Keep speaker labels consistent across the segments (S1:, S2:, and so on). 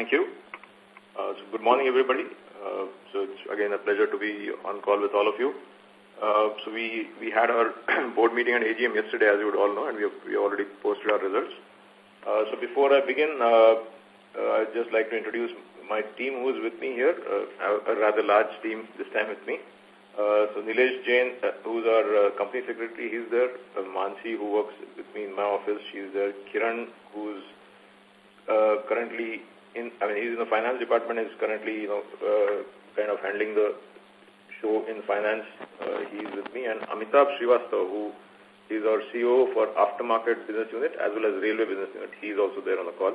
S1: Thank you. Uh, so good morning, everybody. Uh, so it's again a pleasure to be on call with all of you. Uh, so we, we had our board meeting and AGM yesterday, as you would all know, and we have, we already posted our results. Uh, so before I begin, uh, uh, I'd just like to introduce my team who is with me here, uh, a rather large team this time with me. Uh, so Nilesh Jain, uh, who's our uh, company secretary, he's there. Uh, Mansi, who works with me in my office, she's there. Kiran, who's uh, currently in, I mean, he's in the finance department, is currently, you know, uh, kind of handling the show in finance. Uh, he's with me. And Amitabh Srivastav, who is our CEO for aftermarket business unit as well as railway business unit. He's also there on the call.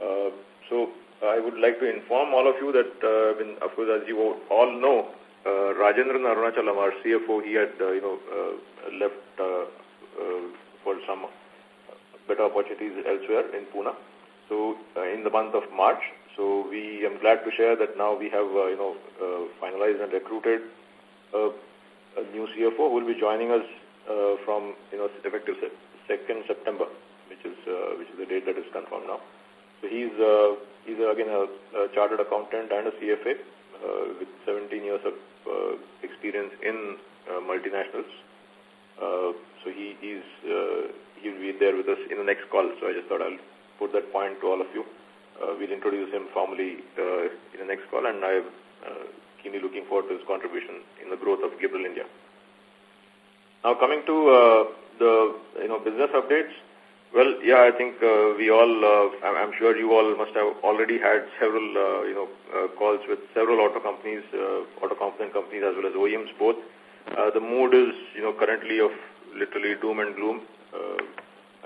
S1: Uh, so I would like to inform all of you that, uh, when, of course, as you all know, uh, Rajendran Arunachalam, our CFO, he had, uh, you know, uh, left uh, uh, for some better opportunities elsewhere in Pune. So uh, in the month of March, so we am glad to share that now we have, uh, you know, uh, finalized and recruited a new CFO who will be joining us uh, from, you know, effective 2nd September, which is uh, which is the date that is confirmed now. So he's uh, he's uh, again a, a chartered accountant and a CFA uh, with 17 years of uh, experience in uh, multinationals. Uh, so he he's uh, he'll be there with us in the next call. So I just thought I'll put that point to all of you. Uh, we'll introduce him formally uh, in the next call, and I'm uh, keenly looking forward to his contribution in the growth of Gabriel India. Now, coming to uh, the you know business updates. Well, yeah, I think uh, we all, uh, I'm sure you all must have already had several, uh, you know, uh, calls with several auto companies, uh, auto component companies as well as OEMs both. Uh, the mood is, you know, currently of literally doom and gloom. Uh,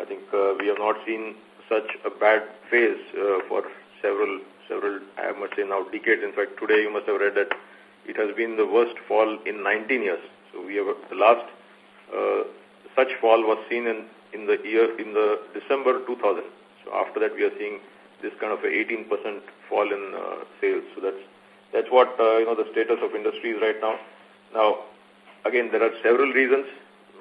S1: I think uh, we have not seen such a bad phase uh, for several, several, I must say now decades. In fact, today you must have read that it has been the worst fall in 19 years. So we have, the last uh, such fall was seen in, in the year, in the December 2000. So after that we are seeing this kind of a 18% fall in uh, sales. So that's, that's what, you know, the status of industry is right now. Now, again, there are several reasons.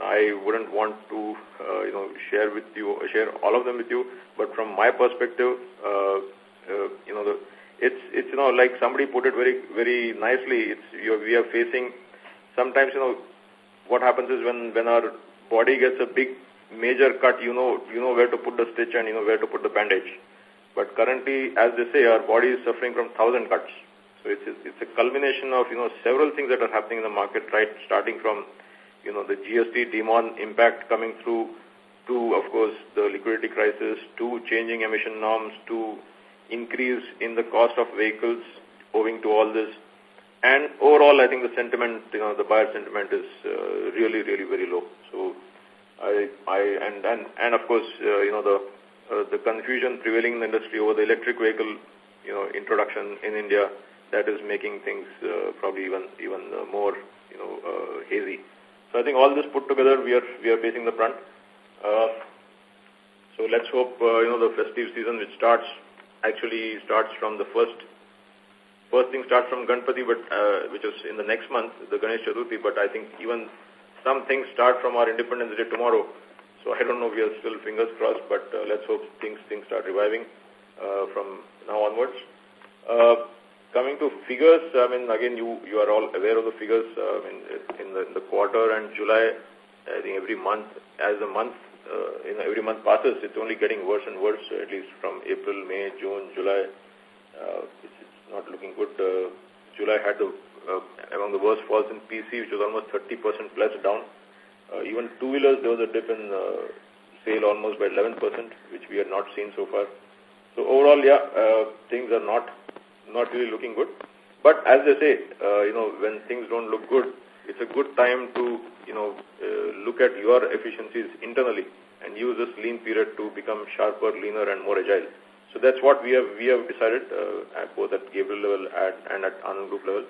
S1: I wouldn't want to, uh, you know, share with you, share all of them with you. But from my perspective, uh, uh, you know, the, it's, it's, you know, like somebody put it very, very nicely. It's, you we are facing, sometimes, you know, what happens is when, when our body gets a big major cut, you know, you know where to put the stitch and you know where to put the bandage. But currently, as they say, our body is suffering from thousand cuts. So it's, it's a culmination of, you know, several things that are happening in the market, right, starting from you know, the GST demon impact coming through to, of course, the liquidity crisis, to changing emission norms, to increase in the cost of vehicles owing to all this. And overall, I think the sentiment, you know, the buyer sentiment is uh, really, really very low. So, I, I, and, and, and of course, uh, you know, the, uh, the confusion prevailing in the industry over the electric vehicle, you know, introduction in India, that is making things uh, probably even, even uh, more, you know, uh, hazy. So I think all this put together, we are we are facing the brunt. Uh, so let's hope uh, you know the festive season, which starts actually starts from the first first thing starts from Ganpati, but uh, which is in the next month, the Ganesh Chaturthi. But I think even some things start from our Independence Day tomorrow. So I don't know. We are still fingers crossed, but uh, let's hope things things start reviving uh, from now onwards. Uh, Coming to figures, I mean, again, you, you are all aware of the figures. Uh, I mean, in the, in the quarter and July, I think every month, as the month, uh, you know, every month passes, it's only getting worse and worse, at least from April, May, June, July. Uh, it's, it's not looking good. Uh, July had the, uh, among the worst falls in PC, which was almost 30% plus down. Uh, even two-wheelers, there was a dip in uh, sale almost by 11%, which we had not seen so far. So overall, yeah, uh, things are not not really looking good. But as they say, uh, you know, when things don't look good, it's a good time to, you know, uh, look at your efficiencies internally and use this lean period to become sharper, leaner, and more agile. So that's what we have we have decided uh, at both at Gabriel level at, and at Anand Group level.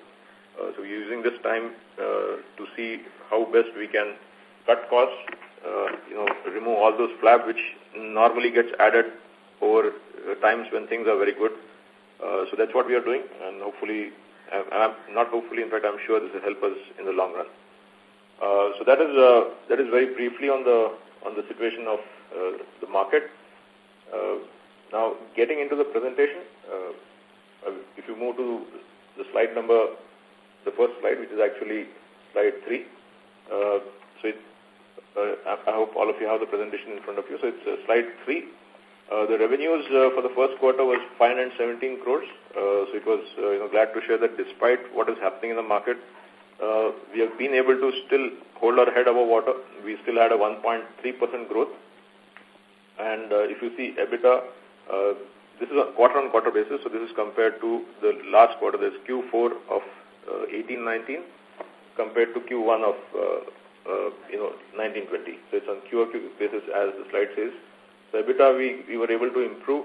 S1: Uh, so we're using this time uh, to see how best we can cut costs, uh, you know, remove all those flab which normally gets added over uh, times when things are very good uh, so that's what we are doing, and hopefully, uh, and I'm not hopefully, in fact, I'm sure this will help us in the long run. Uh, so that is uh, that is very briefly on the on the situation of uh, the market. Uh, now, getting into the presentation, uh, if you move to the slide number, the first slide, which is actually slide three. Uh, so it, uh, I hope all of you have the presentation in front of you. So it's uh, slide three. Uh, the revenues uh, for the first quarter was 517 crores. Uh, so it was, uh, you know, glad to share that despite what is happening in the market, uh, we have been able to still hold our head above water. We still had a 1.3% growth. And uh, if you see EBITDA, this is a quarter-on-quarter -quarter basis, so this is compared to the last quarter, this Q4 of 18-19 compared to Q1 of, you know, 19-20. So it's on QOQ basis as the slide says. The EBITDA, we, we were able to improve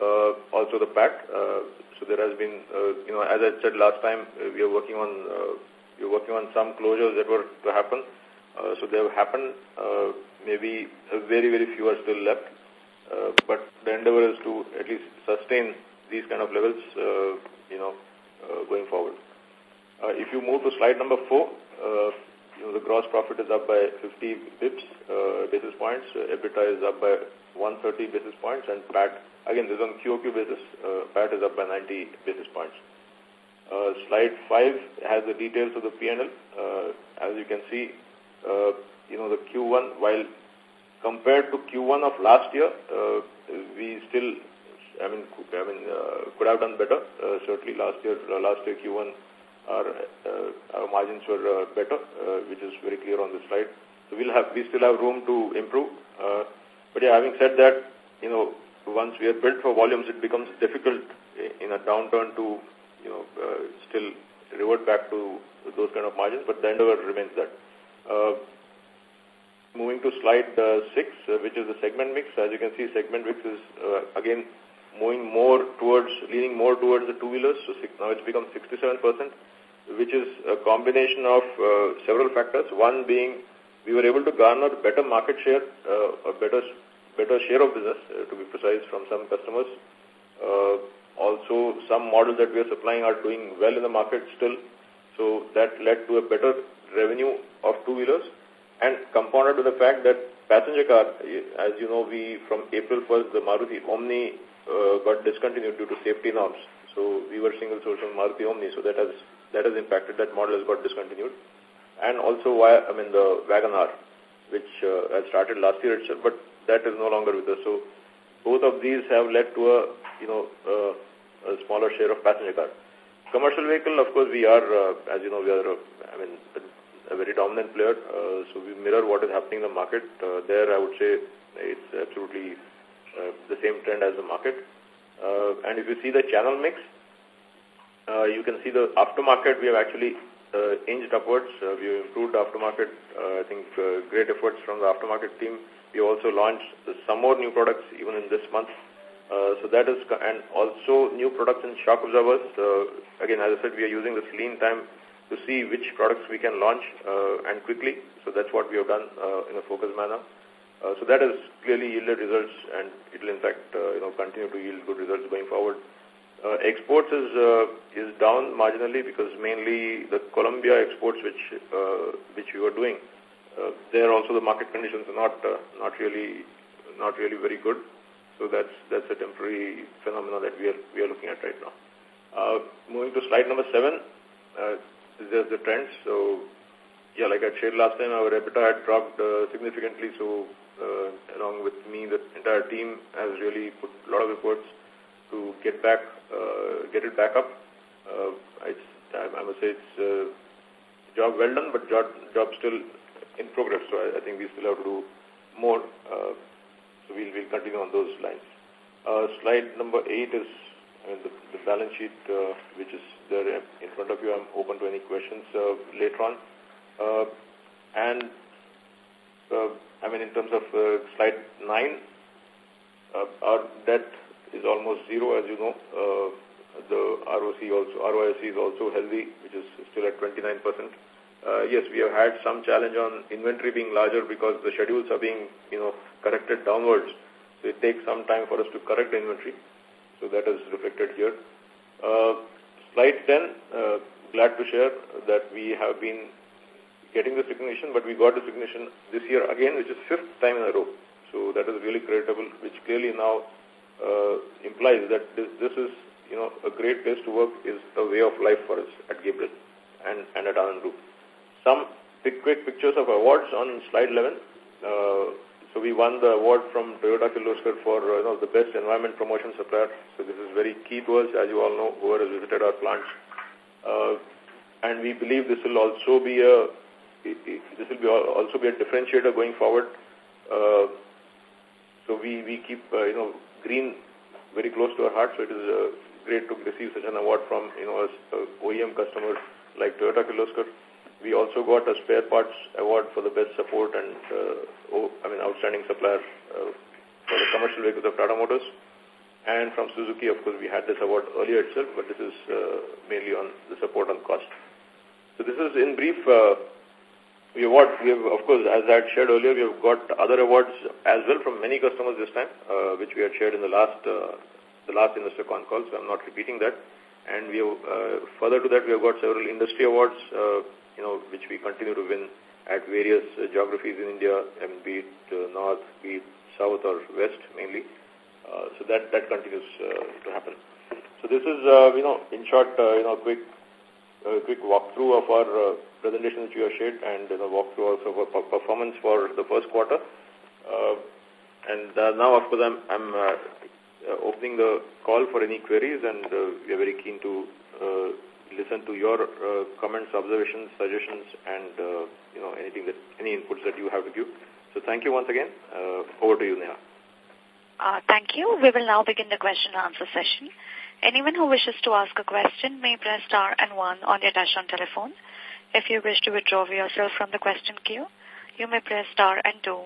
S1: uh, also the PAT. Uh, so there has been, uh, you know, as I said last time, uh, we are working on uh, we are working on some closures that were to happen. Uh, so they have happened. Uh, maybe very very few are still left. Uh, but the endeavor is to at least sustain these kind of levels, uh, you know, uh, going forward. Uh, if you move to slide number four, uh, you know, the gross profit is up by 50 bips, uh, basis points. Uh, EBITDA is up by 130 basis points and PAT, again, this is on QOQ basis, uh, PAT is up by 90 basis points. Uh, slide 5 has the details of the P&L. Uh, as you can see, uh, you know, the Q1, while compared to Q1 of last year, uh, we still, I mean, I mean, uh, could have done better. Uh, certainly last year, uh, last year Q1, our, uh, our margins were uh, better, uh, which is very clear on the slide. So we'll have, we still have room to improve. Uh, but yeah, having said that, you know, once we are built for volumes, it becomes difficult in a downturn to, you know, uh, still revert back to those kind of margins, but the endeavor remains that. Uh, moving to slide uh, 6, uh, which is the segment mix. As you can see, segment mix is, uh, again, moving more towards, leaning more towards the two-wheelers. So now it's become 67%, which is a combination of uh, several factors. One being we were able to garner better market share, uh, a better better share of business, uh, to be precise, from some customers. Uh, also, some models that we are supplying are doing well in the market still. So that led to a better revenue of two-wheelers and compounded with the fact that passenger car, as you know, we from April 1st, the Maruti Omni uh, got discontinued due to safety norms. So we were single source on Maruti Omni, so that has that has impacted. That model has got discontinued and also, I mean, the WagonR, which uh, started last year itself, but that is no longer with us. So both of these have led to a, you know, uh, a smaller share of passenger car. Commercial vehicle, of course, we are, uh, as you know, we are, uh, I mean, a very dominant player. Uh, so we mirror what is happening in the market. Uh, there, I would say it's absolutely uh, the same trend as the market. Uh, and if you see the channel mix, uh, you can see the aftermarket, we have actually uh, inched upwards. Uh, we improved aftermarket. Uh, I think uh, great efforts from the aftermarket team. We also launched some more new products even in this month. Uh, so that is, and also new products in shock observers. Uh, again, as I said, we are using this lean time to see which products we can launch uh, and quickly. So that's what we have done uh, in a focused manner. Uh, so that has clearly yielded results and it will in fact, uh, you know, continue to yield good results going forward. Uh, exports is uh, is down marginally because mainly the Colombia exports which uh, which we were doing, there also the market conditions are not uh, not really not really very good. So that's that's a temporary phenomenon that we are we are looking at right now. Uh, moving to slide number seven, uh, there's the trends. So yeah, like I shared last time, our EBITDA had dropped uh, significantly. So uh, along with me, the entire team has really put a lot of efforts to get back, uh, get it back up. Uh, it's, I, must say it's a job well done, but job, job still in progress. So I, I think we still have to do more. Uh, so we'll, we'll continue on those lines. Uh, slide number eight is I mean, the, the balance sheet, uh, which is there in front of you. I'm open to any questions uh, later on. Uh, and uh, I mean, in terms of uh, slide nine, uh, our debt is almost zero, as you know. Uh, the ROC also, ROIC is also healthy, which is still at 29%. Uh, yes, we have had some challenge on inventory being larger because the schedules are being, you know, corrected downwards. So it takes some time for us to correct the inventory. So that is reflected here. Uh, slide 10, uh, glad to share that we have been getting the recognition, but we got the recognition this year again, which is fifth time in a row. So that is really creditable, which clearly now uh, implies that this, this is you know, a great place to work is a way of life for us at Gabriel and, and at Anand Group. Some quick, quick pictures of awards on slide 11. Uh, so we won the award from Toyota Kirloskar for uh, you know, the best environment promotion supplier. So this is very key to us, as you all know, whoever has visited our plants. Uh, and we believe this will also be a this will be also be a differentiator going forward. Uh, so we we keep uh, you know green very close to our heart. So it is uh, great to receive such an award from you know a, a OEM customer like Toyota Kirloskar. We also got a spare parts award for the best support and uh, I mean outstanding supplier uh, for the commercial vehicles of Tata Motors. And from Suzuki, of course, we had this award earlier itself, but this is uh, mainly on the support on cost. So this is in brief. Uh, we award, we have, of course, as I had shared earlier, we have got other awards as well from many customers this time, uh, which we had shared in the last uh, the last investor con call, so I'm not repeating that. And we have, uh, further to that, we have got several industry awards, uh, you know, which we continue to win at various uh, geographies in India, and be it uh, north, be it south or west mainly. Uh, so that that continues uh, to happen. So this is, uh, you know, in short, uh, you know, quick quick walkthrough of our presentation that you have shared and you know, walkthrough also of our performance for the first quarter. And now, of course, I'm, I'm opening the call for any queries and we are very keen to listen to your uh, comments, observations, suggestions and, uh, you know, anything that, any inputs that you have to give. So thank you once again. Uh, over to you, Neha.
S2: Uh, thank you. We will now begin the question and answer session. Anyone who wishes to ask a question may press star and one on your touch-tone telephone. If you wish to withdraw yourself from the question queue, you may press star and two.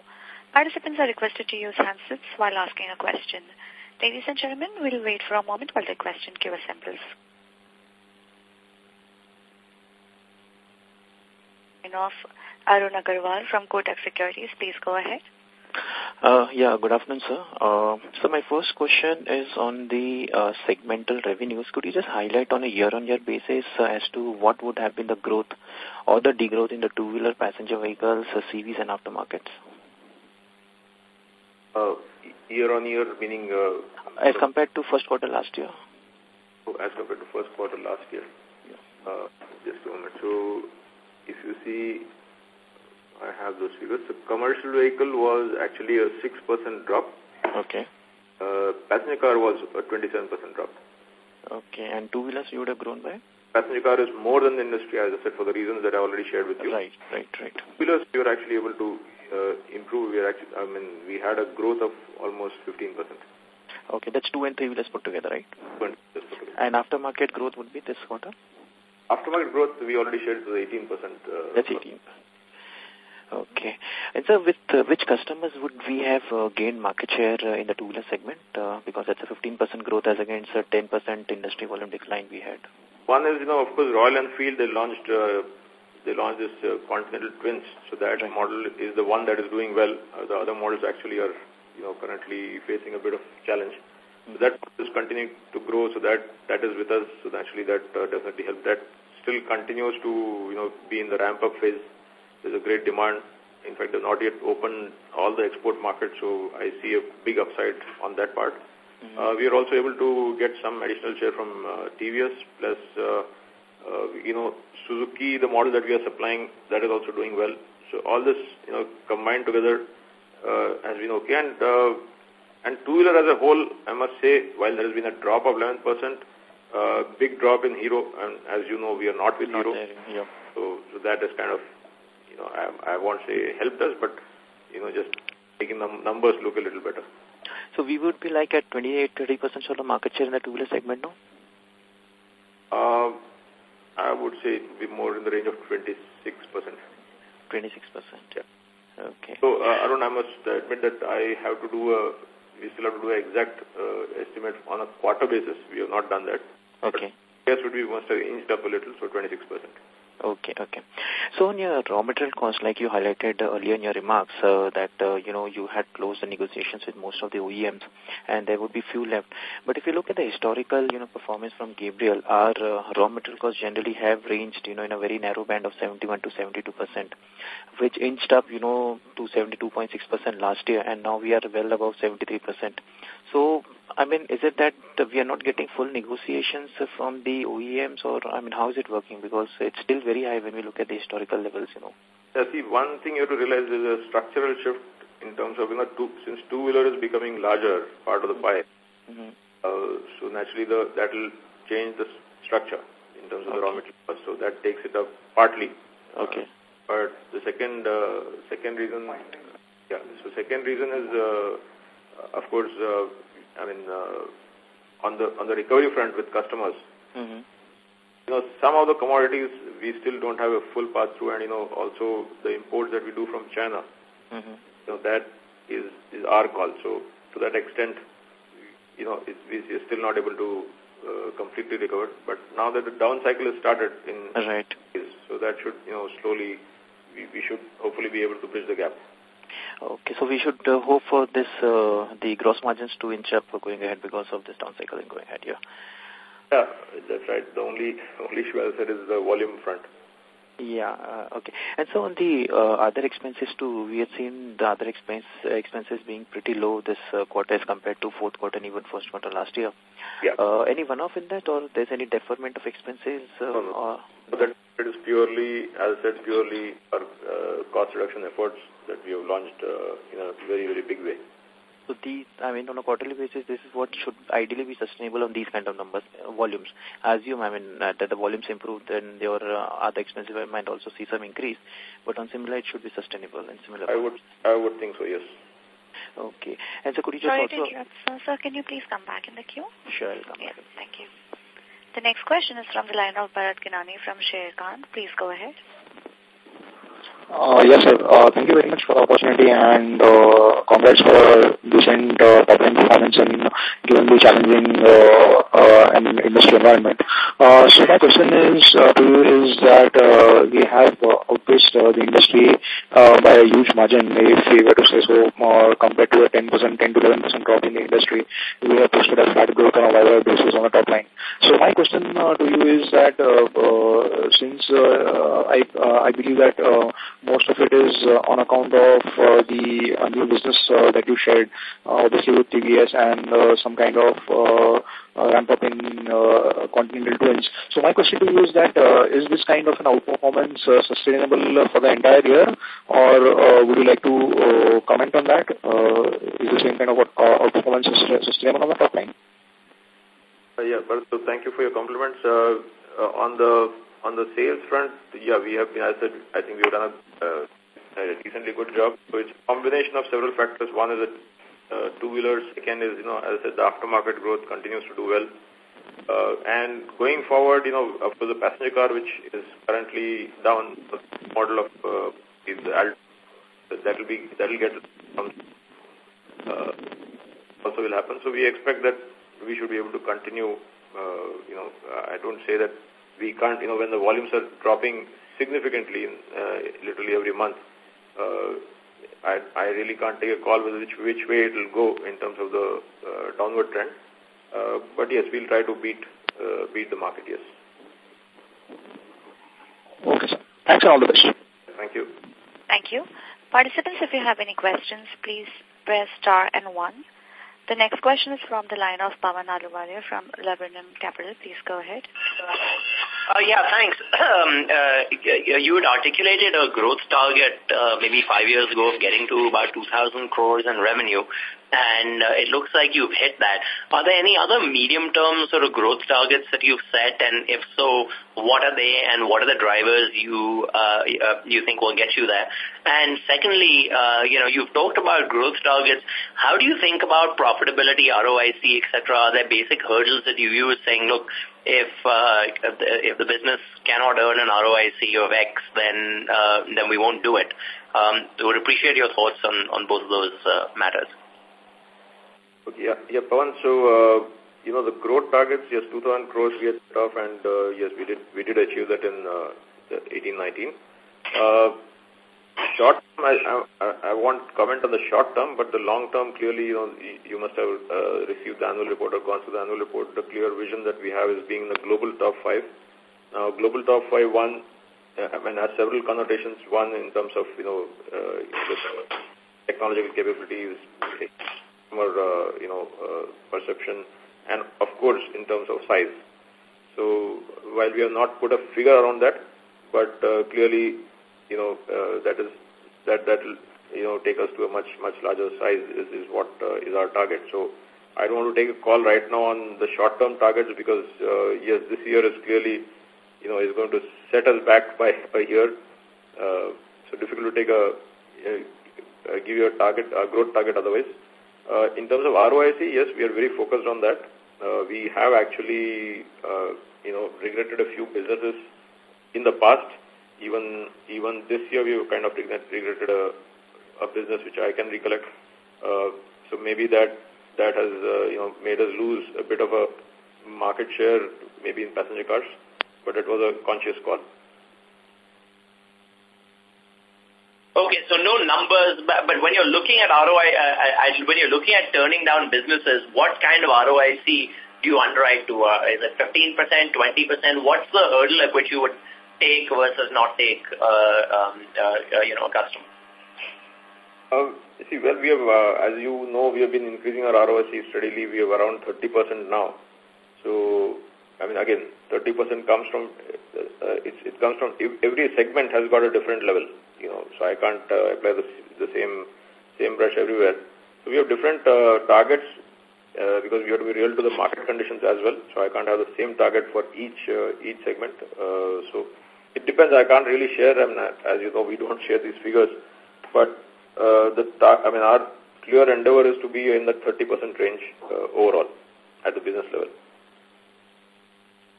S2: Participants are requested to use handsets while asking a question. Ladies and gentlemen, we'll wait for a moment while the question queue assembles. Of Arun Agarwal from Kotak Securities, please go ahead.
S3: Uh, yeah, good afternoon, sir. Uh, so my first question is on the uh, segmental revenues. Could you just highlight on a year-on-year -year basis uh, as to what would have been the growth or the degrowth in the two-wheeler passenger vehicles, uh, CVs and aftermarkets?
S1: Uh, year-on-year -year meaning...
S3: Uh, as compared to first quarter last year.
S1: Oh, as compared to first quarter last year. Yeah. Uh, just a moment. So if you see I have those figures. The commercial vehicle was actually a 6% drop.
S3: Okay.
S1: Uh, passenger car was a 27% drop.
S3: Okay. And two-wheelers you would have grown by?
S1: Passenger car is more than the industry, as I said, for the reasons that I already shared with you.
S3: Right, right, right.
S1: Two-wheelers, we were actually able to uh, improve. We are actually, I mean, we had a growth of almost 15%.
S3: Okay, that's two and three wheelers put together, right?
S1: Put together.
S3: And aftermarket growth would be this quarter?
S1: Aftermarket growth, we already shared to the 18%.
S3: Uh, that's 18 Okay. And so with uh, which customers would we have uh, gained market share uh, in the two-wheeler segment? Uh, because that's a 15% growth as against a 10% industry volume decline we had.
S1: One is, you know, of course, Royal Enfield, they launched uh, they launched this uh, Continental Twins. So that right. model is the one that is doing well. Uh, the other models actually are, you know, currently facing a bit of challenge. That is continuing to grow. So that that is with us. So actually that uh, definitely helped. That still continues to, you know, be in the ramp-up phase there's a great demand. In fact, they've not yet opened all the export markets, so I see a big upside on that part. Mm -hmm. uh, we are also able to get some additional share from uh, TVS, plus, uh, uh, you know, Suzuki, the model that we are supplying, that is also doing well. So all this, you know, combined together uh, has been okay. And, uh, and two-wheeler as a whole, I must say, while there has been a drop of 11%, uh, big drop in Hero, and as you know, we are not with not Hero.
S3: There, yeah.
S1: So, so that is kind of you know, I, I won't say helped us, but, you know, just making the numbers look a little better.
S3: So we would be like at 28-30% sort of market share in the two-wheeler segment now?
S1: Uh, I would say it would be more in the range of 26%.
S3: 26%?
S1: Yeah.
S3: Okay.
S1: So, uh, Arun, I must admit that I have to do a, we still have to do an exact uh, estimate on a quarter basis. We have not done that.
S3: Okay.
S1: But yes, would be must have inched up a little, so 26%.
S3: Okay, okay. So on your raw material cost, like you highlighted earlier in your remarks, uh, that, uh, you know, you had closed the negotiations with most of the OEMs and there would be few left. But if you look at the historical, you know, performance from Gabriel, our uh, raw material costs generally have ranged, you know, in a very narrow band of 71 to 72 percent, which inched up, you know, to 72.6 percent last year and now we are well above 73 percent. So I mean, is it that we are not getting full negotiations from the OEMs or, I mean, how is it working? Because it's still very high when we look at the historical levels, you know.
S1: Yeah, see, one thing you have to realize is a structural shift in terms of, you know, two, since two-wheeler is becoming larger part of the pie, mm -hmm. uh, so naturally the, that will change the structure in terms of okay. the raw material cost. So that takes it up partly.
S3: Okay. Uh,
S1: but the second, uh, second reason, yeah, so second reason is, uh, of course, uh, I mean, uh, on the on the recovery front with customers, mm -hmm. you know, some of the commodities we still don't have a full pass through, and you know, also the imports that we do from China, mm -hmm. you know, that is is our call. So to that extent, you know, it, we're still not able to uh, completely recover. But now that the down cycle has started in
S3: right,
S1: so that should you know slowly we, we should hopefully be able to bridge the gap.
S3: Okay, so we should uh, hope for this, uh, the gross margins to inch up going ahead because of this down cycle and going ahead, yeah.
S1: Yeah, that's right. The only, only issue, I said, is the volume front.
S3: Yeah, uh, okay. And so on the uh, other expenses too, we have seen the other expense uh, expenses being pretty low this uh, quarter as compared to fourth quarter and even first quarter last year.
S1: Yeah.
S3: Uh, any one-off in that or there's any deferment of expenses? Uh, no,
S1: no. Or, so that it is purely, as I said, purely our uh, cost reduction efforts that we have launched uh, in a very, very big way.
S3: So these, I mean, on a quarterly basis, this is what should ideally be sustainable on these kind of numbers, uh, volumes. Assume, I mean, uh, that the volumes improve, then your uh, other expenses might also see some increase. But on similar, it should be sustainable and similar.
S1: I would, I would think so, yes.
S3: Okay. And so could you just
S2: Sorry
S3: also...
S2: Sorry sir, sir, can you please come back in the queue?
S3: Sure, I'll come
S2: yes,
S3: back.
S2: Thank you. The next question is from the line of Bharat Gianani from Sharekhan. Please go ahead.
S4: Uh, yes, sir. Uh, thank you very much for the opportunity and uh, congrats for decent uh, top-line performance and given the challenging uh, uh, industry environment. So my question is to you is that we have outpaced the industry by a huge margin, if we were to say so, compared to a 10%, 10 to 11% drop in the industry. We have posted a flat growth on a year basis on the top line. So my question to you is that since I I believe that most of it is uh, on account of uh, the uh, new business uh, that you shared, uh, obviously with TVS and uh, some kind of uh, uh, ramp up in uh, Continental Twins. So my question to you is that uh, is this kind of an outperformance uh, sustainable for the entire year or uh, would you like to uh, comment on that? Uh, is the same kind of uh, outperformance sustainable on the top line?
S1: Uh, yeah, so thank you for your compliments. Uh, uh, on the on the sales front, yeah, we have been, I said, I think we've done a, uh, a decently good job. So it's a combination of several factors. One is that uh, two-wheelers. Second is, you know, as I said, the aftermarket growth continues to do well. Uh, and going forward, you know, for the passenger car, which is currently down, the model of uh, is that will be that will get some uh, also will happen. So we expect that we should be able to continue. Uh, you know, I don't say that we can't, you know, when the volumes are dropping significantly, in, uh, literally every month, uh, I, I really can't take a call with which, which way it will go in terms of the uh, downward trend. Uh, but yes, we'll try to beat uh, beat the market, yes.
S4: Okay, sir. Thanks and all the best.
S1: Thank you.
S2: Thank you. Participants, if you have any questions, please press star and one. The next question is from the line of Pavan Ahluwalia from Laburnum Capital. Please go ahead.
S5: Uh, yeah, thanks. Um, uh, you had articulated a growth target uh, maybe five years ago of getting to about 2,000 crores in revenue and uh, it looks like you've hit that. Are there any other medium-term sort of growth targets that you've set, and if so, what are they, and what are the drivers you uh, uh, you think will get you there? And secondly, uh, you know, you've talked about growth targets. How do you think about profitability, ROIC, etc.? Are there basic hurdles that you use, saying, look, if uh, if the business cannot earn an ROIC of X, then uh, then we won't do it. Um, would appreciate your thoughts on on both of those uh, matters.
S1: Okay, yeah, yeah, Pawan. So, uh, you know, the growth targets, yes, 2,000 crores we had set off, and uh, yes, we did we did achieve that in uh, 18, 19. Uh, short term, I, I, I won't comment on the short term, but the long term, clearly, you know, you must have uh, received the annual report or gone through the annual report. The clear vision that we have is being the global top five. Now, global top five, one, uh, I mean, has several connotations. One, in terms of, you know, uh, technological capabilities, customer, uh, you know, uh, perception, and of course, in terms of size. So while we have not put a figure around that, but uh, clearly, you know, uh, that is that that you know take us to a much much larger size is is what uh, is our target. So I don't want to take a call right now on the short term targets because uh, yes, this year is clearly you know is going to set us back by a year. Uh, so difficult to take a give you a target, a growth target otherwise. Uh, in terms of ROIC, yes, we are very focused on that. Uh, we have actually, uh, you know, regretted a few businesses in the past. Even even this year, we have kind of regretted a, a business which I can recollect. Uh, so maybe that that has, uh, you know, made us lose a bit of a market share, maybe in passenger cars, but it was a conscious call.
S5: Okay, so no numbers, but, but when you're looking at ROI, uh, uh when you're looking at turning down businesses, what kind of ROIC do you underwrite to? Uh, is it 15%, 20%? What's the hurdle at which you would take versus not take, uh, um, uh, uh, you know, a customer?
S1: Uh, see, well, we have, uh, as you know, we have been increasing our ROIC steadily. We have around 30% now. So, I mean, again, 30% comes from, uh, it, it comes from, every segment has got a different level you know, so I can't uh, apply the, the same same brush everywhere. So we have different uh, targets uh, because we have to be real to the market conditions as well. So I can't have the same target for each uh, each segment. Uh, so it depends. I can't really share them. As you know, we don't share these figures. But uh, the I mean, our clear endeavor is to be in the 30% range uh, overall at the business level.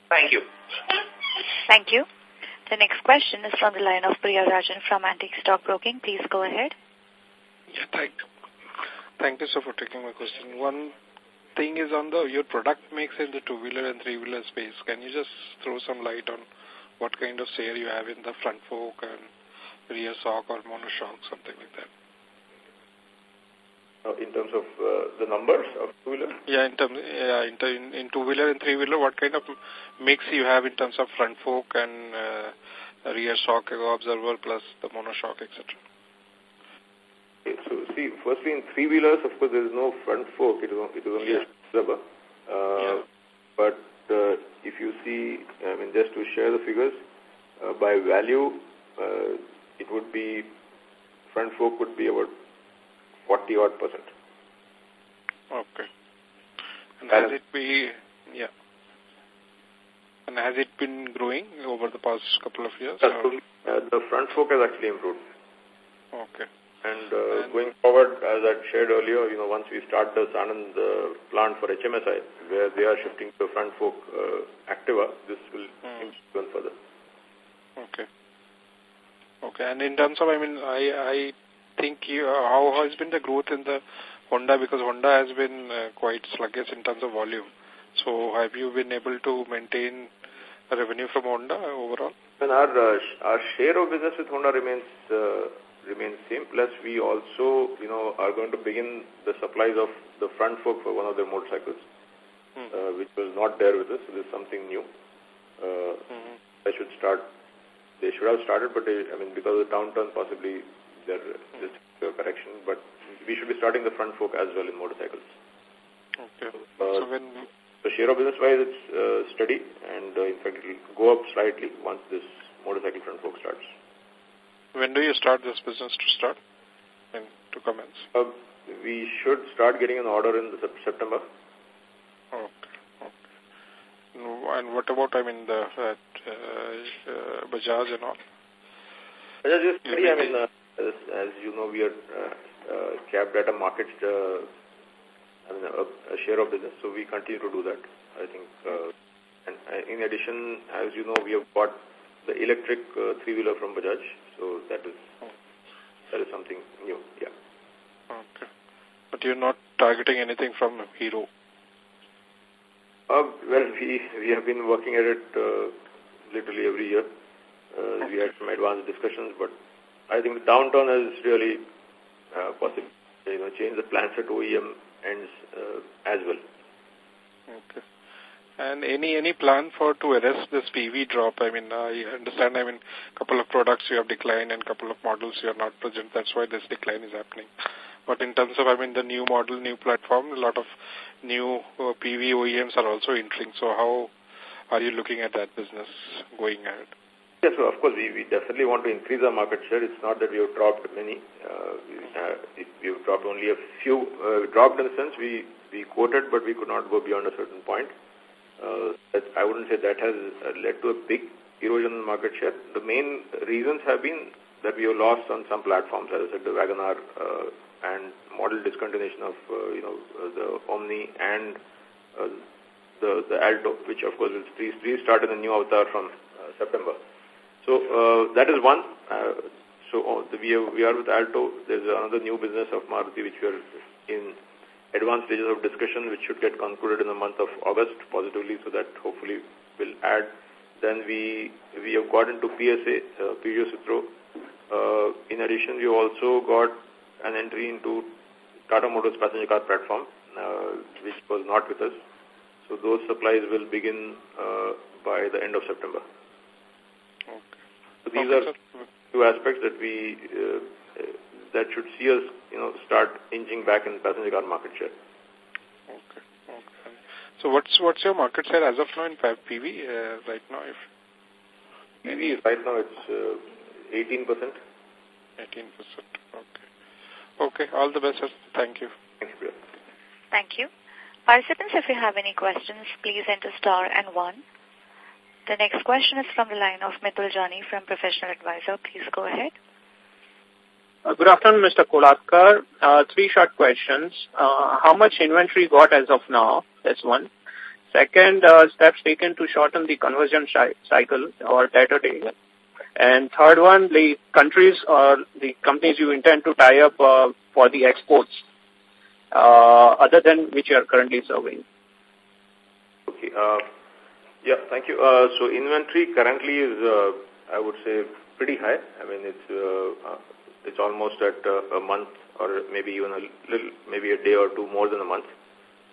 S5: Thank you.
S2: Thank you. The next question is from the line of Priya Ranjan from Antique Stock Broking. Please go ahead.
S6: Yeah, thank you. Thank you, sir, for taking my question. One thing is on the your product mix in the two-wheeler and three-wheeler space. Can you just throw some light on what kind of share you have in the front fork and rear shock or monoshock, something like that?
S1: In terms of uh, the numbers of two-wheeler?
S6: Yeah, in terms yeah, in, in, in two-wheeler and three-wheeler, what kind of mix you have in terms of front fork and uh, rear shock observer plus the monoshock, etc.?
S1: Okay, so, see, firstly, in three-wheelers, of course, there is no front fork. It is, it is only yeah. a rubber. Uh, yeah. But uh, if you see, I mean, just to share the figures, uh, by value, uh, it would be, front fork would be about 40 odd percent.
S6: Okay. And has it be, yeah. And has it been growing over the past couple of years?
S1: Uh, the front fork has actually improved.
S6: Okay.
S1: And, uh, and going forward, as I shared earlier, you know, once we start the Sanand uh, plant for HMSI, where they are shifting to front fork uh, Activa, this will mm. improve even further.
S6: Okay. Okay. And in terms of, I mean, I, I think you, uh, how has been the growth in the Honda? Because Honda has been uh, quite sluggish in terms of volume. So have you been able to maintain revenue from Honda overall?
S1: And our uh, our share of business with Honda remains uh, remains same. Plus, we also you know are going to begin the supplies of the front fork for one of their motorcycles, hmm. uh, which was not there with us. So this is something new. Uh, mm -hmm. They should start. They should have started, but they, I mean, because of the downturn, possibly there just a correction, but we should be starting the front fork as well in motorcycles.
S6: Okay. Uh, so when
S1: the share of business wise, it's uh, steady, and uh, in fact, it will go up slightly once this motorcycle front fork starts.
S6: When do you start this business to start and to commence?
S1: Uh, we should start getting an order in the September.
S6: Okay. okay. And what about, I mean, the uh, uh, Bajaj and all?
S1: Bajaj is steady. I mean, uh, as, as you know, we are uh, uh, capped at a market, uh, I mean, a, a, share of business, so we continue to do that. I think, uh, and uh, in addition, as you know, we have bought the electric uh, three-wheeler from Bajaj, so that is that is something new, yeah.
S6: Okay. But you're not targeting anything from Hero?
S1: Uh, well, we, we have been working at it uh, literally every year. Uh, we had some advanced discussions, but I think the downturn has really uh, possibly you know changed the plans at OEM ends uh, as well.
S6: Okay. And any any plan for to arrest this PV drop? I mean, I understand. I mean, couple of products you have declined and couple of models you are not present. That's why this decline is happening. But in terms of, I mean, the new model, new platform, a lot of new uh, PV OEMs are also entering. So how are you looking at that business going ahead?
S1: Yes, so of course, we, we definitely want to increase our market share. It's not that we have dropped many. Uh, we, uh, we have dropped only a few. Uh, dropped in the sense we, we quoted, but we could not go beyond a certain point. Uh, I wouldn't say that has uh, led to a big erosion in market share. The main reasons have been that we have lost on some platforms, as I said, the WagonR uh, and model discontinuation of, uh, you know, uh, the Omni and uh, the, the Alto, which of course will restart in the new avatar from uh, September. So uh, that is one. Uh, so the, we, are, we are with Alto. There's another new business of Maruti which we are in advanced stages of discussion which should get concluded in the month of August positively so that hopefully will add. Then we we have got into PSA, uh, Peugeot Citroën. Uh, in addition, we also got an entry into Tata Motors passenger car platform, uh, which was not with us. So those supplies will begin uh, by the end of September. Okay. So these okay, are two aspects that we uh, that should see us, you know, start inching back in passenger car market share.
S6: Okay. Okay. So what's what's your market share as of now in PV uh, right now? If
S1: PV right now it's uh, 18 percent.
S6: 18 percent. Okay. Okay. All the best. Sir. Thank you.
S1: Thank you.
S2: Thank you. Participants, if you have any questions, please enter star and one. The next question is from the line of Mitul Jani from Professional Advisor. Please go ahead.
S7: Uh, good afternoon, Mr. Kolhatkar. Uh, three short questions. Uh, how much inventory got as of now? That's one. Second, uh, steps taken to shorten the conversion cycle or data day. And third one, the countries or the companies you intend to tie up uh, for the exports, uh, other than which you are currently serving.
S1: Okay. Uh, yeah, thank you. Uh, so inventory currently is, uh, I would say, pretty high. I mean, it's uh, uh, it's almost at uh, a month or maybe even a little, maybe a day or two more than a month.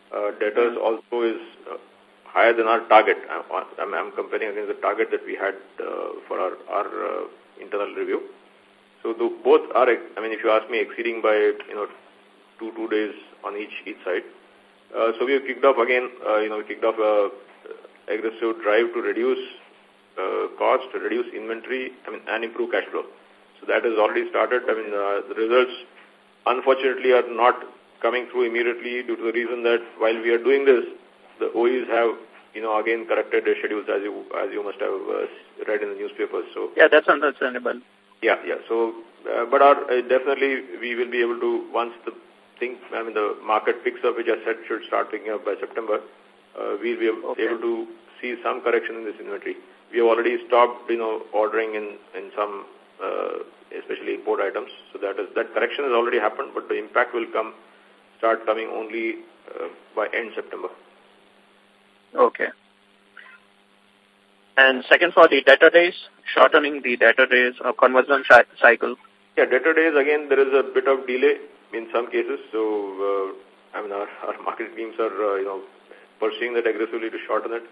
S1: Uh, debtors mm-hmm. also is uh, higher than our target. I'm, I'm comparing against the target that we had uh, for our, our uh, internal review. So the, both are, I mean, if you ask me, exceeding by, you know, two, two days on each, each side. Uh, so we have kicked off again, uh, you know, we kicked off a aggressive drive to reduce uh, cost, to reduce inventory, I mean, and improve cash flow. So that has already started. I mean, uh, the results, unfortunately, are not coming through immediately due to the reason that while we are doing this, the OEs have, you know, again corrected their schedules as you as you must have uh, read in the newspapers. So
S7: yeah, that's understandable.
S1: Yeah, yeah. So, uh, but our uh, definitely we will be able to once the thing, I mean, the market picks up, which I said should start picking up by September uh, we'll be able, okay. able to see some correction in this inventory. We have already stopped, you know, ordering in, in some, uh, especially import items. So that is that correction has already happened, but the impact will come, start coming only uh, by end September.
S7: Okay. And second for the debtor days, shortening the debtor days or conversion cycle.
S1: Yeah, debtor days, again, there is a bit of delay in some cases. So, uh, I mean, our, our market teams are, uh, you know, pursuing that aggressively to shorten it.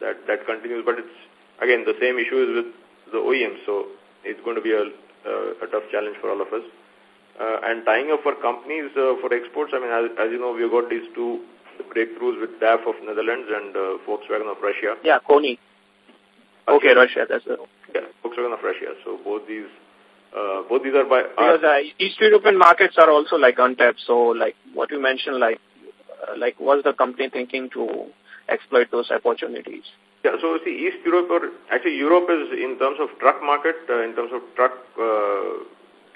S1: That that continues, but it's again the same issue is with the OEM. So it's going to be a, a, a tough challenge for all of us. Uh, and tying up for companies uh, for exports, I mean, as, as you know, we've got these two breakthroughs with DAF of Netherlands and uh, Volkswagen of Russia.
S7: Yeah, Koni. Okay, Russia, that's it.
S1: Yeah, Volkswagen of Russia. So both these uh, both these are by
S7: because uh, East European markets are also like untapped. So like what you mentioned, like uh, like what's the company thinking to exploit those opportunities?
S1: Yeah, so see, East Europe, or actually Europe is in terms of truck market, uh, in terms of truck uh,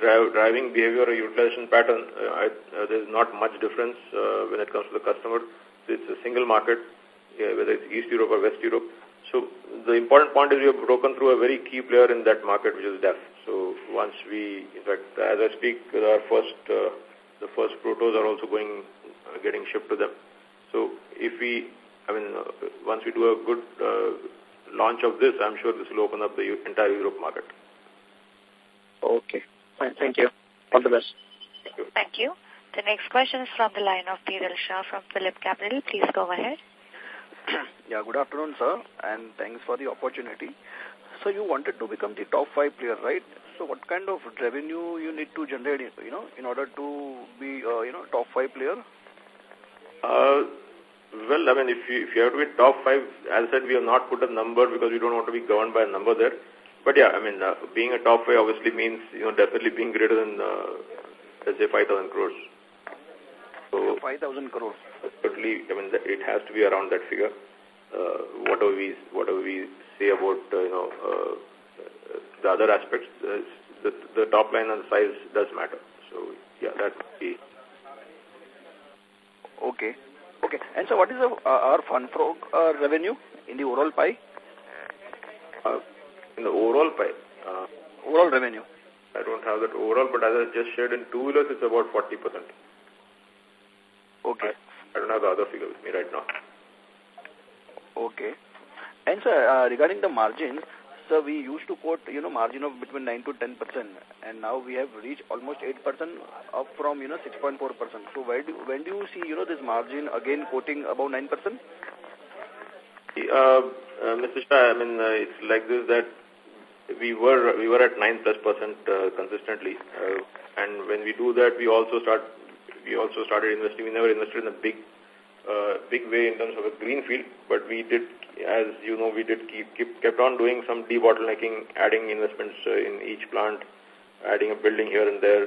S1: drive, driving behavior or utilization pattern, uh, I, uh, there's not much difference uh, when it comes to the customer. It's a single market, yeah, whether it's East Europe or West Europe. So the important point is we have broken through a very key player in that market, which is DAF. So once we, in fact, as I speak, our first, uh, the first protos are also going uh, getting shipped to them. So if we, I mean, uh, once we do a good uh, launch of this, I'm sure this will open up the entire Europe market.
S7: Okay. Fine. Thank you. All the best.
S2: Thank you. Thank you. The next question is from the line of Dhiral Shah from Phillip Capital. Please go ahead.
S8: yeah, good afternoon, sir, and thanks for the opportunity. So you wanted to become the top five player, right? So what kind of revenue you need to generate, you know, in order to be, uh, you know, top five player?
S1: Uh, well, I mean, if you, if you have to be top five, as I said, we have not put a number because we don't want to be governed by a number there. But yeah, I mean, uh, being a top five obviously means, you know, definitely being greater than, uh, let's say, 5,000 crores.
S8: So, 5,000 crores.
S1: Certainly, I mean, it has to be around that figure. Uh, whatever we whatever we say about, uh, you know, uh, the other aspects, uh, the, the top line and the size does matter. So, yeah, that would be.
S8: Okay. Okay. And so what is the, uh, our fund frog uh, revenue in the overall pie?
S1: Uh, in the overall pie? Uh,
S8: overall revenue.
S1: I don't have that overall, but as I just shared in two-wheelers, it's about 40%.
S8: Okay.
S1: I, I, don't have the other figure with me right now.
S8: Okay. And sir, uh, regarding the margin, so we used to quote, you know, margin of between 9 to 10 percent, and now we have reached almost 8 percent up from, you know, 6.4 percent. So where do, when do you see, you know, this margin again quoting about 9 percent?
S1: Uh, uh, Mr. Shah, I mean, uh, it's like this that we were we were at 9 plus percent uh, consistently, uh, and when we do that, we also start we also started investing. We never invested in a big uh, big way in terms of a green field, but we did, as you know, we did keep, keep kept on doing some debottlenecking, adding investments uh, in each plant, adding a building here and there.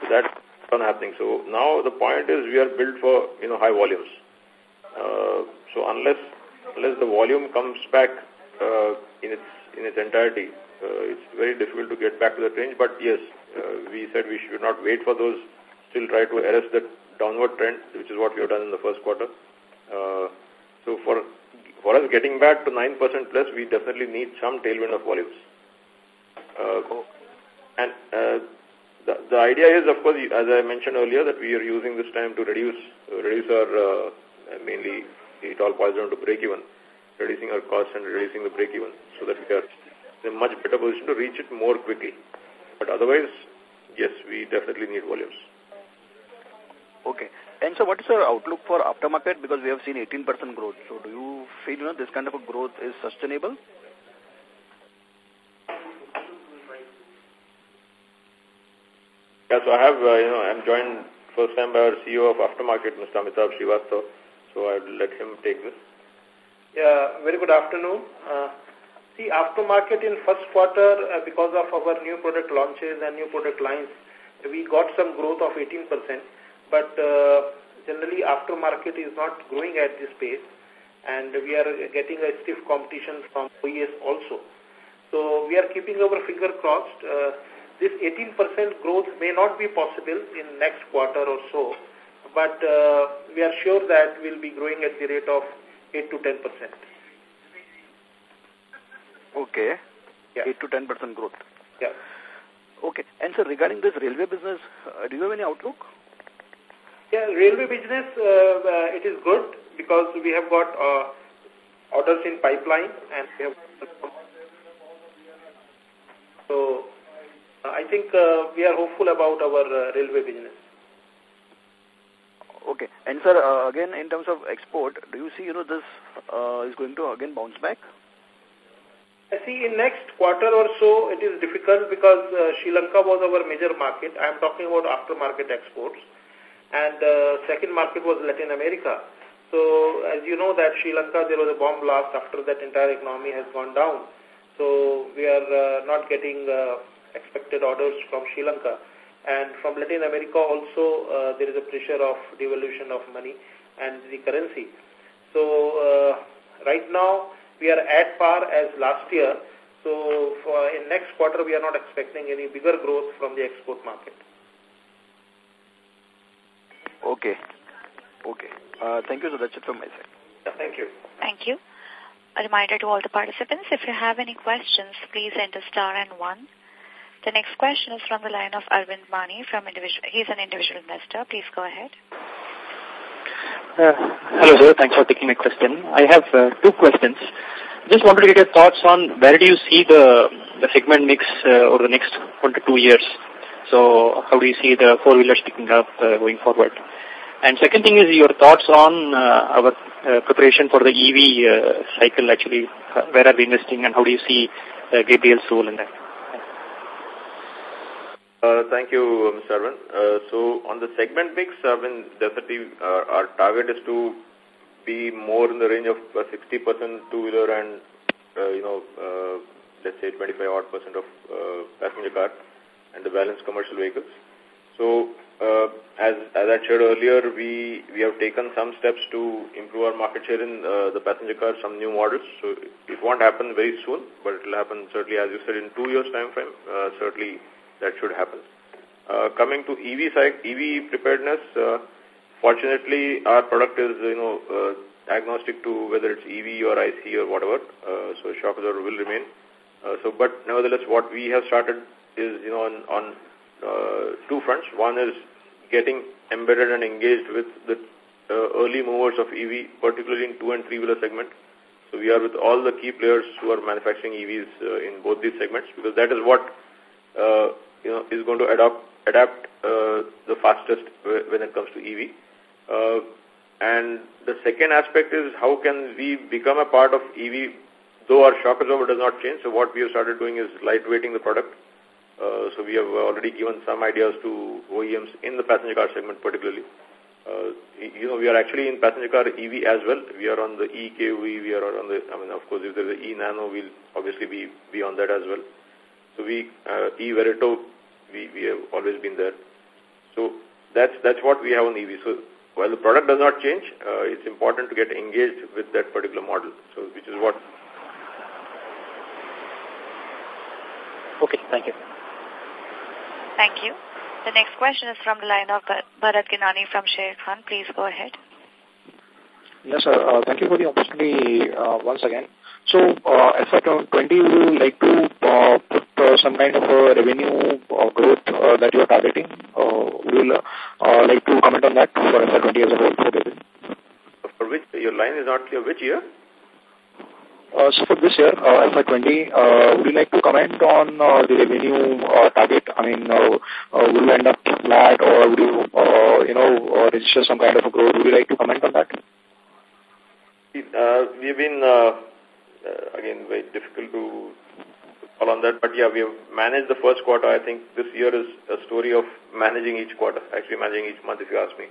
S1: So that's on happening. So now the point is we are built for, you know, high volumes. Uh, so unless, unless the volume comes back uh, in its in its entirety, it's very difficult to get back to the range. But yes, we said we should not wait for those, still try to arrest the downward trend, which is what we have done in the first quarter. So for for us getting back to 9% plus, we definitely need some tailwind of volumes. Uh, and uh, the, the idea is, of course, as I mentioned earlier, that we are using this time to reduce reduce our, uh, mainly it all boils down to break-even, reducing our costs and reducing the break-even so that we are in a much better position to reach it more quickly. But otherwise, yes, we definitely need volumes.
S8: Okay. And so what is your outlook for aftermarket? Because we have seen 18% growth. So do you feel, you know, this kind of a growth is sustainable?
S1: Yeah, so I have, uh, you know, I'm joined first time by our CEO of aftermarket, Mr. Amitabh Srivastav. So I'll let him take this.
S9: Yeah, very good afternoon. Uh, see, aftermarket in first quarter, uh, because of our new product launches and new product lines, we got some growth of 18% but uh, generally aftermarket is not growing at this pace and we are getting a stiff competition from OES also. So we are keeping our finger crossed. Uh, this 18% growth may not be possible in next quarter or so, but uh, we are sure that we'll be growing at the rate of 8 to 10%.
S8: Okay.
S9: Yeah.
S8: 8 to 10% growth.
S9: Yeah.
S8: Okay. And so regarding this railway business, uh, do you have any outlook?
S9: Yeah, railway business, uh, uh, it is good because we have got uh, orders in pipeline and we have so uh, I think uh, we are hopeful about our uh, railway business.
S8: Okay. And sir, uh, again, in terms of export, do you see, you know, this uh, is going to again bounce back?
S9: I see in next quarter or so, it is difficult because uh, Sri Lanka was our major market. I am talking about aftermarket exports and uh, second market was Latin America. So as you know that Sri Lanka, there was a bomb blast after that entire economy has gone down. So we are uh, not getting uh, expected orders from Sri Lanka. And from Latin America also, uh, there is a pressure of devaluation of money and the currency. So uh, right now, we are at par as last year. So for in next quarter, we are not expecting any bigger growth from the export market.
S8: Okay. Okay. Uh, thank you. So that's it from my side.
S9: Yeah, thank you.
S2: Thank you. A reminder to all the participants, if you have any questions, please enter star and one. The next question is from the line of Arvind Mani from individual. He's an individual investor. Please go ahead.
S10: Uh, hello, sir. Thanks for taking my question. I have uh, two questions. Just wanted to get your thoughts on where do you see the the segment mix uh, over the next one to two years. So, how do you see the four wheelers picking up uh, going forward? And second thing is your thoughts on uh, our uh, preparation for the EV uh, cycle actually. Where are we investing and how do you see Gabriel's role in that?
S1: Uh, thank you, Mr. Arvind. Uh, so on the segment mix, I mean, definitely uh, our target is to be more in the range of 60% uh, two-wheeler and, you know, let's say 25 odd percent of passenger car and the balance commercial vehicles. So uh, as, as I shared earlier, we, we have taken some steps to improve our market share in uh, the passenger cars, some new models. So it won't happen very soon, but it will happen certainly, as you said, in two years' time frame, uh, certainly that should happen. Uh, coming to EV side, EV preparedness, uh, fortunately, our product is, you know, uh, agnostic to whether it's EV or IC or whatever, uh, so shock absorber will remain. Uh, so, but nevertheless, what we have started is, you know, on, on uh, two fronts. One is getting embedded and engaged with the uh, early movers of EV, particularly in two and three wheeler segment. So we are with all the key players who are manufacturing EVs uh, in both these segments because that is what uh, you know is going to adopt, adapt uh, the fastest when it comes to EV. Uh, and the second aspect is how can we become a part of EV, though our shock absorber does not change. So what we have started doing is lightweighting the product uh, so we have already given some ideas to OEMs in the passenger car segment particularly. Uh, you know, we are actually in passenger car EV as well. We are on the EKV, we are on the, I mean, of course, if there's an E-Nano, we'll obviously be, be on that as well. So we, uh, E-Verito, we, we have always been there. So that's, that's what we have on EV. So while the product does not change, uh, it's important to get engaged with that particular model. So which is what.
S10: Okay, thank you.
S2: Thank you. The next question is from the line of Bharat Gianani from Sharekhan. Please go ahead.
S4: Yes, sir. Uh, thank you for the opportunity uh, once again. So, uh, FY20, we would you like to uh, put uh, some kind of a revenue uh, growth uh, that you are targeting? Uh, would you uh, like to comment on that for FY20 as a whole? For,
S1: for which, your line is not clear. Which year?
S4: Uh, so for this year, uh, FY20, uh, would you like to comment on uh, the revenue uh, target? I mean, uh, uh, will you end up flat or would you, uh, you know, uh, register some kind of a growth? Would you like to comment on that?
S1: Uh, we've been, uh, uh, again, very difficult to call on that, but yeah, we have managed the first quarter. I think this year is a story of managing each quarter, actually managing each month, if you ask me.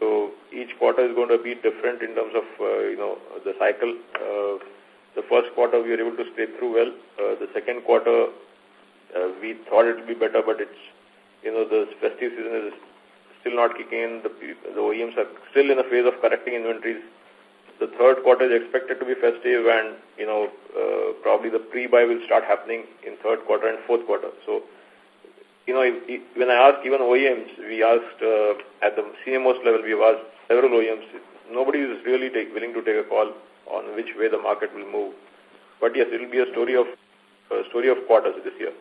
S1: So each quarter is going to be different in terms of, uh, you know, the cycle. Uh, the first quarter we were able to scrape through well. Uh, the second quarter uh, we thought it would be better, but it's, you know, the festive season is still not kicking in. The, the OEMs are still in the phase of correcting inventories. The third quarter is expected to be festive and, you know, uh, probably the pre-buy will start happening in third quarter and fourth quarter. So, you know, if, if, when I asked even OEMs, we asked uh, at the CMOs level, we have asked several OEMs, nobody is really take, willing to take a call on which way the market will move. But yes, it will be a story of a story of quarters this year.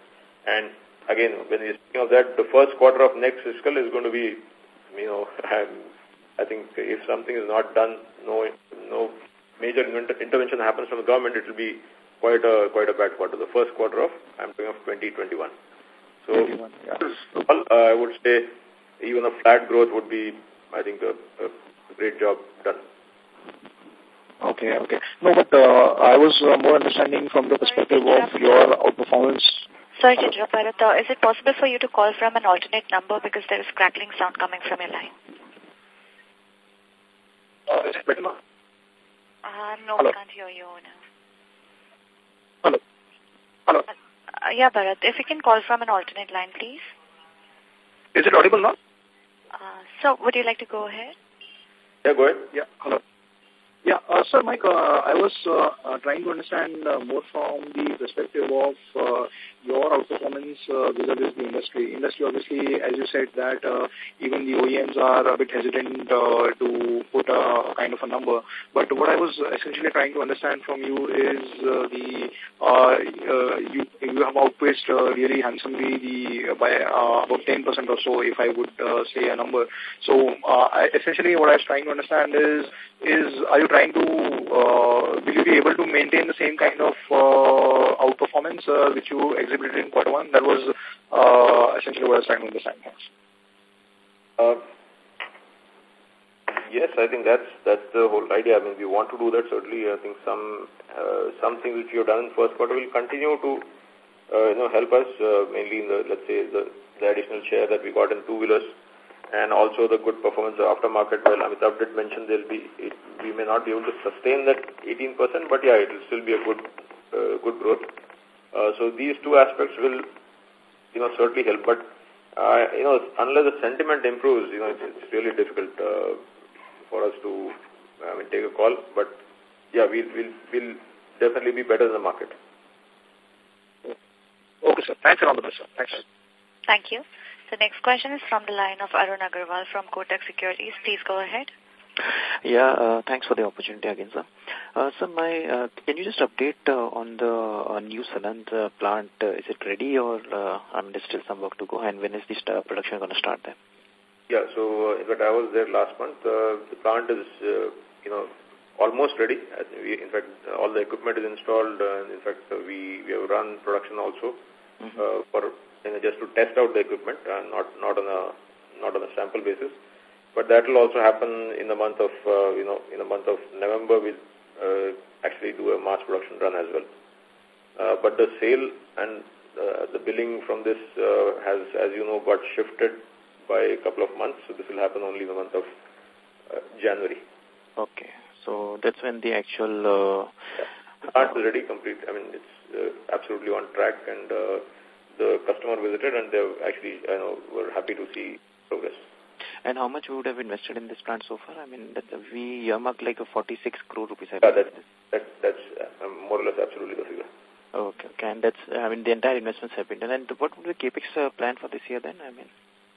S1: And again, when you're speaking of that, the first quarter of next fiscal is going to be, you know, I think if something is not done, no no major intervention happens from the government, it will be quite a quite a bad quarter. The first quarter of I'm talking of 2021. So
S4: 21, yeah.
S1: well, uh, I would say even a flat growth would be, I think, a, a great job done.
S4: Okay, okay. No, but uh, I was uh, more understanding from the perspective of your outperformance.
S2: Sorry to interrupt, Bharat. Uh, is it possible for you to call from an alternate number because there is crackling sound coming from your line?
S4: Uh, is it better now?
S2: Uh, no,
S4: Hello.
S2: we can't hear you now.
S4: Hello. Hello.
S2: Uh, yeah, Bharat, if you can call from an alternate line, please.
S4: Is it audible now?
S2: Uh, so, would you like to go ahead?
S1: Yeah, go ahead.
S4: Yeah, hello. Yeah, uh, sir, Mike, uh, I was uh, uh, trying to understand uh, more from the perspective of uh, your outperformance uh, vis-a-vis the industry. Industry, obviously, as you said, that uh, even the OEMs are a bit hesitant uh, to put a kind of a number. But what I was essentially trying to understand from you is uh, the uh, uh, you you have outpaced uh, really handsomely the by uh, about 10% or so, if I would uh, say a number. So uh, I, essentially, what I was trying to understand is is are you trying to uh, will you be able to maintain the same kind of uh, outperformance uh, which you exhibited in quarter one? That was uh, essentially what I was trying to understand.
S1: Uh, yes, I think that's that's the whole idea. I mean, we want to do that. Certainly, I think some uh, something which we have done in first quarter will continue to uh, you know help us uh, mainly in the let's say the the additional share that we got in two-wheelers, and also the good performance of aftermarket. Well, Amitabh did mention there'll be, it, we may not be able to sustain that 18%, but yeah, it will still be a good, uh, good growth. Uh, so these two aspects will, you know, certainly help. But, uh, you know, unless the sentiment improves, you know, it's, it's really difficult uh, for us to, I mean, take a call. But yeah, we'll, we'll, we'll definitely be better than the market.
S10: Okay, sir. Thanks for all the best, sir. Thanks.
S2: Thank you. The next question is from the line of Arun Agarwal from Kotak Securities. Please go ahead.
S3: Yeah, uh, thanks for the opportunity again, sir. Uh, so my, uh, can you just update uh, on the uh, new Sanand uh, plant? Uh, is it ready or uh, I mean, there's still some work to go? And when is the start, production going to start there?
S1: Yeah, so uh, in fact, I was there last month. Uh, the plant is, uh, you know, almost ready. We, in fact, all the equipment is installed. Uh, in fact, uh, we, we have run production also mm -hmm. uh, for you know, just to test out the equipment, uh, not not on a not on a sample basis. But that will also happen in the month of, uh, you know, in the month of November, we'll uh, actually do a mass production run as well. Uh, but the sale and uh, the billing from this uh, has, as you know, got shifted by a couple of months. So this will happen only in the month of uh, January.
S3: Okay. So that's when the actual... Uh,
S1: yeah. Plant is ready, complete. I mean, it's uh, absolutely on track and uh, the customer visited and they actually, you know, were happy to see progress.
S3: And how much we would have invested in this plant so far? I mean, that we earmarked like a 46 crore rupees.
S1: I yeah, that, that, that's uh, more or less absolutely the figure.
S3: Okay, okay. And that's, I mean, the entire investments have been done. And what would be the capex uh, plan for this year then? I mean,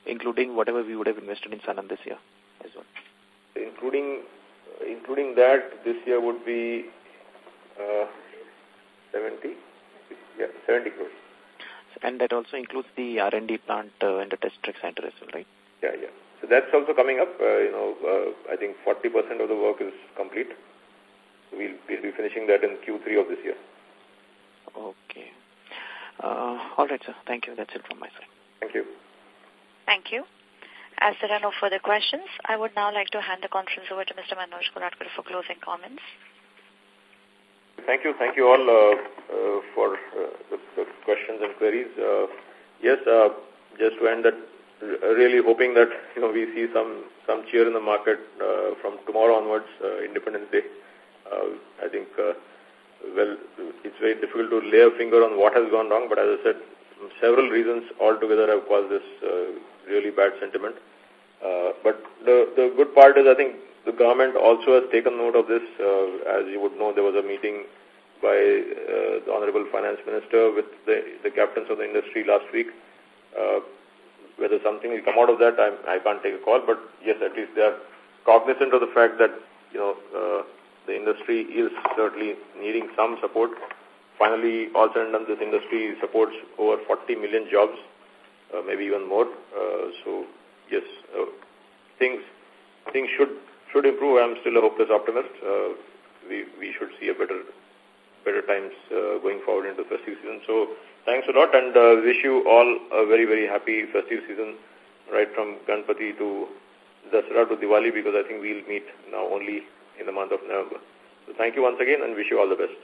S3: including whatever we would have invested in Sanand this year as well.
S1: Including, including that, this year would be uh, 70, yeah, 70 crores.
S3: And that also includes the R&D plant uh, and the test track center as well, right?
S1: Yeah, yeah. So that's also coming up. Uh, you know, uh, I think 40% of the work is complete. We'll, we'll be finishing that in Q3 of this year.
S3: Okay. Uh, all right, sir. Thank you. That's it from my side.
S1: Thank you.
S2: Thank you. As there are no further questions, I would now like to hand the conference over to Mr. Manoj Kolhatkar for closing comments.
S1: Thank you. Thank you all uh, uh, for uh, the, the, questions and queries. Uh, yes, uh, just to end that really hoping that you know we see some some cheer in the market uh, from tomorrow onwards, uh, Independence Day. Uh, I think uh, well, it's very difficult to lay a finger on what has gone wrong, but as I said, several reasons altogether have caused this uh, really bad sentiment. Uh, but the the good part is I think the government also has taken note of this. Uh, as you would know, there was a meeting by uh, the Honorable Finance Minister with the, the captains of the industry last week. Uh, whether something will come out of that, I'm, I can't take a call. But yes, at least they are cognizant of the fact that, you know, uh, the industry is certainly needing some support. Finally, all said and done, this industry supports over 40 million jobs, uh, maybe even more. Uh, so, yes, uh, things things should should improve. I'm still a hopeless optimist. Uh, we we should see a better better times uh, going forward into the festive season. So thanks a lot and uh, wish you all a very, very happy festive season right from Ganpati to Dasara to Diwali because I think we'll meet now only in the month of November. So thank you once again and wish you all the best.